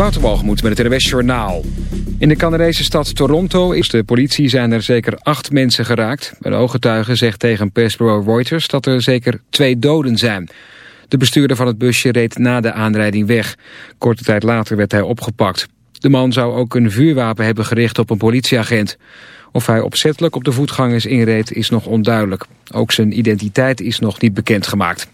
Waterwalgemoed met het RWS Journaal. In de Canadese stad Toronto is de politie zijn er zeker acht mensen geraakt. Een ooggetuige zegt tegen persbureau Reuters dat er zeker twee doden zijn. De bestuurder van het busje reed na de aanrijding weg. Korte tijd later werd hij opgepakt. De man zou ook een vuurwapen hebben gericht op een politieagent. Of hij opzettelijk op de voetgangers inreed is nog onduidelijk. Ook zijn identiteit is nog niet bekendgemaakt.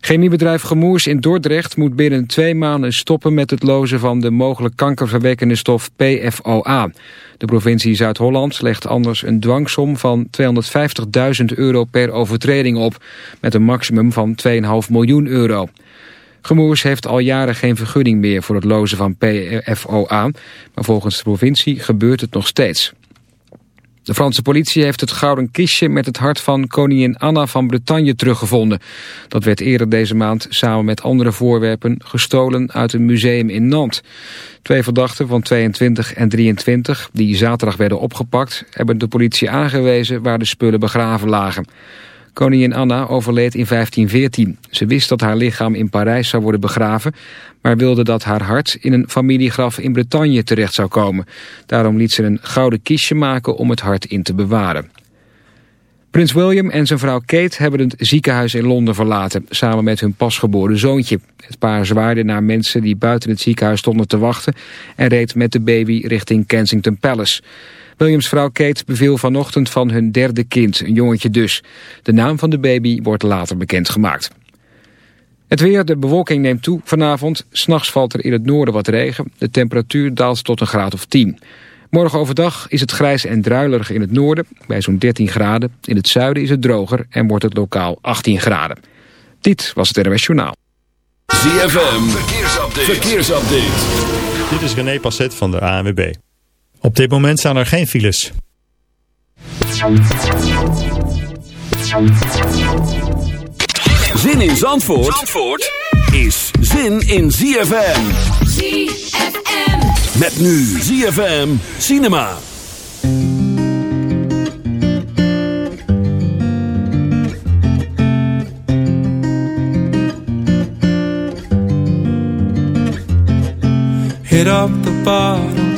Chemiebedrijf Gemoers in Dordrecht moet binnen twee maanden stoppen met het lozen van de mogelijk kankerverwekkende stof PFOA. De provincie Zuid-Holland legt anders een dwangsom van 250.000 euro per overtreding op, met een maximum van 2,5 miljoen euro. Gemoers heeft al jaren geen vergunning meer voor het lozen van PFOA, maar volgens de provincie gebeurt het nog steeds. De Franse politie heeft het gouden kistje met het hart van koningin Anna van Bretagne teruggevonden. Dat werd eerder deze maand samen met andere voorwerpen gestolen uit een museum in Nantes. Twee verdachten van 22 en 23, die zaterdag werden opgepakt, hebben de politie aangewezen waar de spullen begraven lagen. Koningin Anna overleed in 1514. Ze wist dat haar lichaam in Parijs zou worden begraven... maar wilde dat haar hart in een familiegraf in Bretagne terecht zou komen. Daarom liet ze een gouden kistje maken om het hart in te bewaren. Prins William en zijn vrouw Kate hebben het ziekenhuis in Londen verlaten... samen met hun pasgeboren zoontje. Het paar zwaarde naar mensen die buiten het ziekenhuis stonden te wachten... en reed met de baby richting Kensington Palace... Williams vrouw Kate beviel vanochtend van hun derde kind, een jongetje dus. De naam van de baby wordt later bekendgemaakt. Het weer, de bewolking neemt toe vanavond. S'nachts valt er in het noorden wat regen. De temperatuur daalt tot een graad of 10. Morgen overdag is het grijs en druilerig in het noorden, bij zo'n 13 graden. In het zuiden is het droger en wordt het lokaal 18 graden. Dit was het RWS Journaal. ZFM, verkeersupdate. verkeersupdate. Dit is René Passet van de ANWB. Op dit moment staan er geen files. Zin in Zandvoort, Zandvoort is zin in ZFM. ZFM. Met nu ZFM Cinema. Hit up the bottom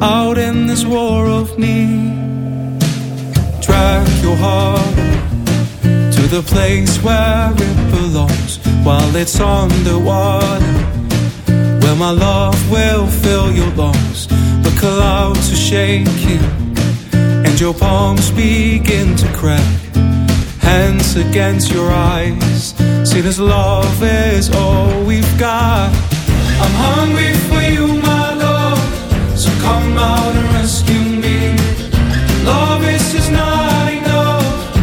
out in this war of need. Drag your heart to the place where it belongs while it's underwater. Where my love will fill your lungs. The clouds are shaking and your palms begin to crack. Hands against your eyes. See, this love is all we've got. I'm hungry for you, my so come out and rescue me. Love is just not enough.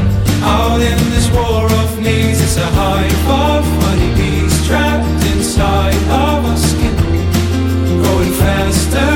Out in this war of needs, it's a hive of honeybees trapped inside of our skin. Growing faster,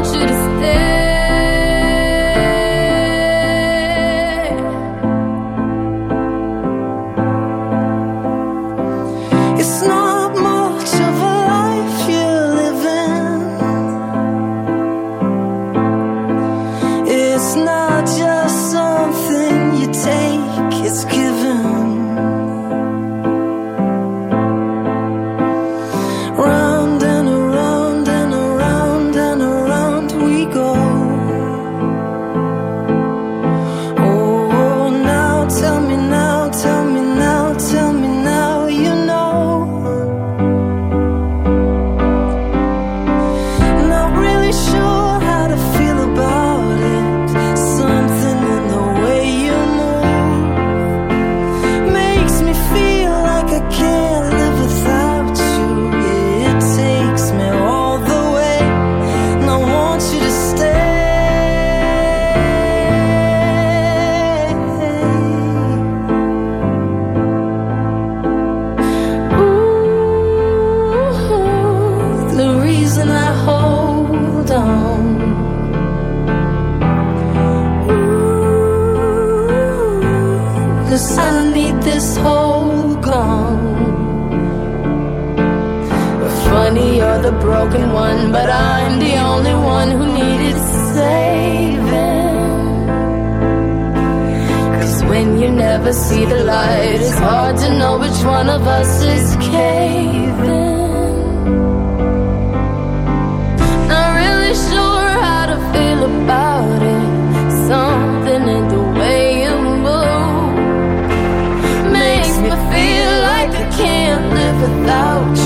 want you to stay. without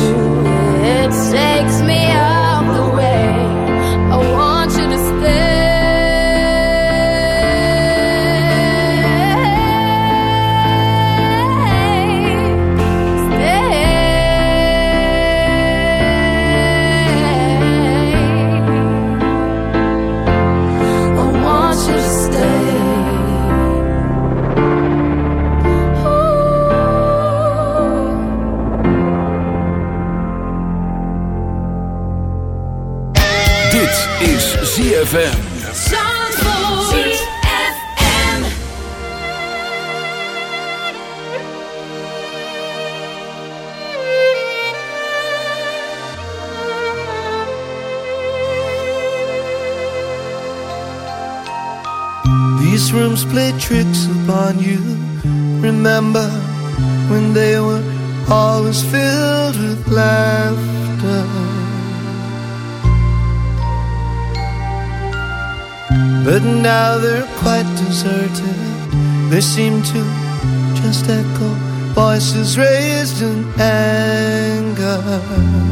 seem to just echo voices raised in anger.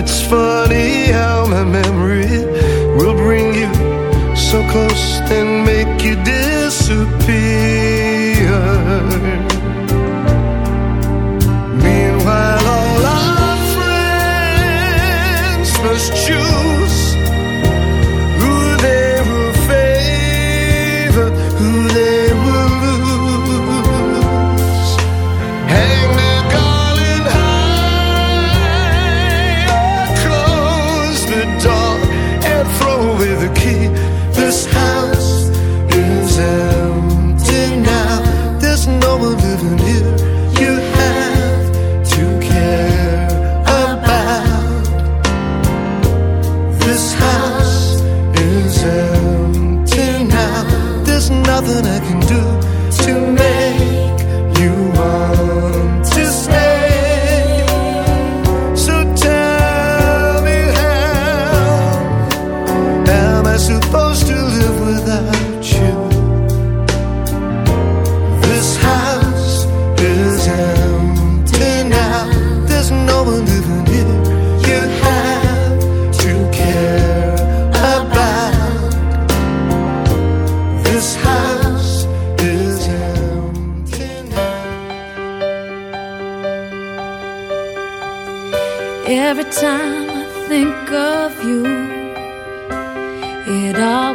It's funny how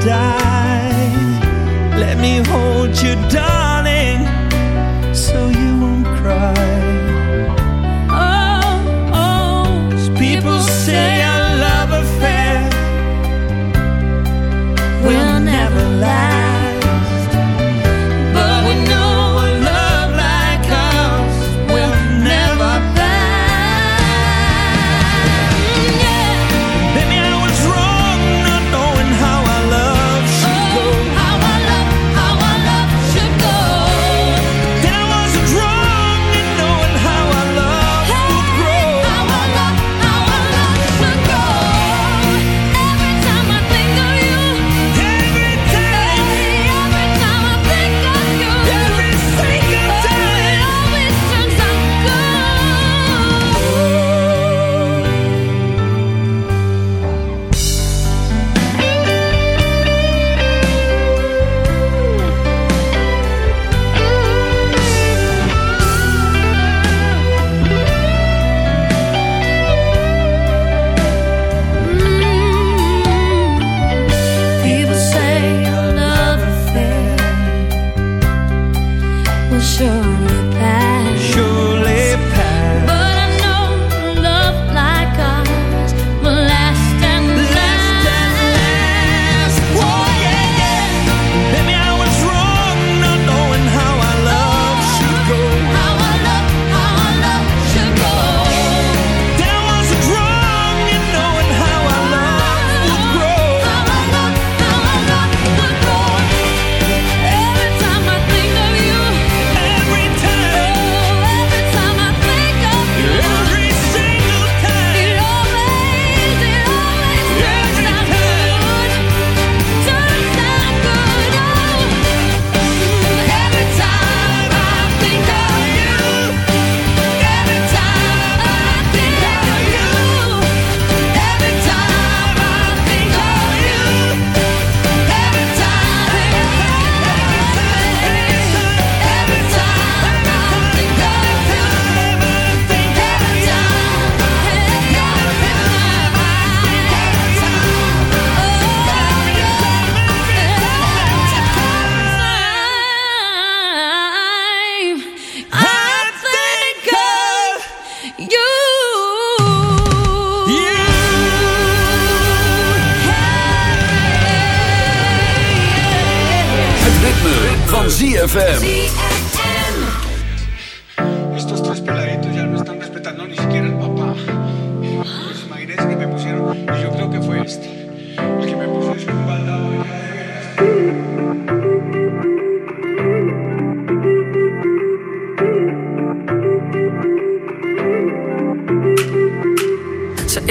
Die. Let me hold ZFM.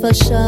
for sure.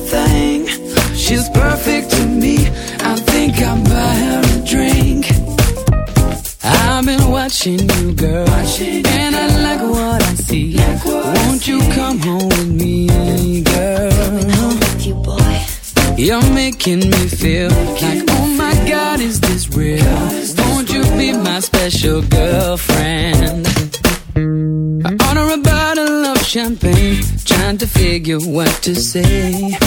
Watching you, girl, and I like what I see. Won't you come home with me, girl? With You're making me feel like, oh my God, is this real? Won't you be my special girlfriend? I order a bottle of champagne, trying to figure what to say.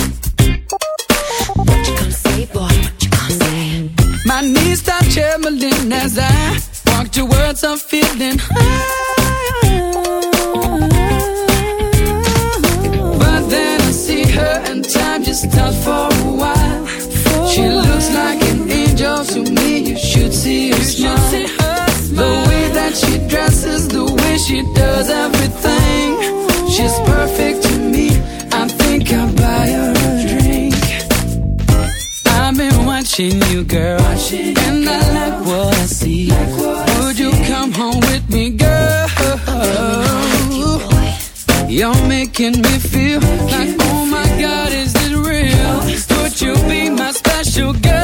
What you gonna say, boy? What you gonna say? My knees start trembling as I walk towards a feeling high. But then I see her and time just stops for a while. She looks like an angel to me. You should see her smile. The way that she dresses, the way she does everything. She's perfect to me. I think I'll buy her a drink. I've been watching you, girl, and I like what I see. Would you come home with me, girl? You're making me feel like, oh my God, is this real? Would you be my special girlfriend,